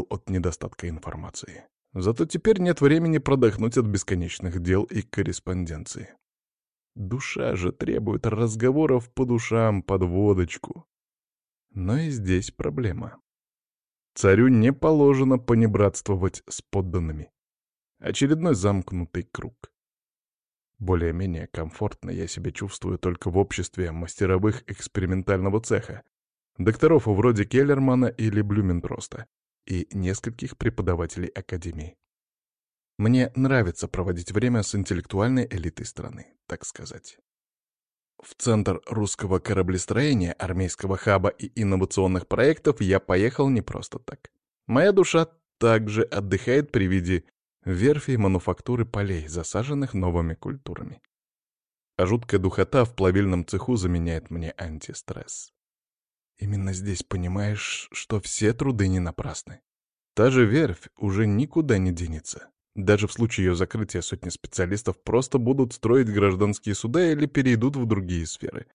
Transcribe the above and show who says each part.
Speaker 1: от недостатка информации. Зато теперь нет времени продохнуть от бесконечных дел и корреспонденции. Душа же требует разговоров по душам под водочку. Но и здесь проблема. Царю не положено понебратствовать с подданными. Очередной замкнутый круг. Более-менее комфортно я себя чувствую только в обществе мастеровых экспериментального цеха, докторов вроде Келлермана или Блюментроста и нескольких преподавателей академии. Мне нравится проводить время с интеллектуальной элитой страны, так сказать. В центр русского кораблестроения, армейского хаба и инновационных проектов я поехал не просто так. Моя душа также отдыхает при виде верфи и мануфактуры полей, засаженных новыми культурами. А жуткая духота в плавильном цеху заменяет мне антистресс. Именно здесь понимаешь, что все труды не напрасны. Та же верфь уже никуда не денется. Даже в случае ее закрытия сотни специалистов просто будут строить гражданские суда или перейдут в другие сферы.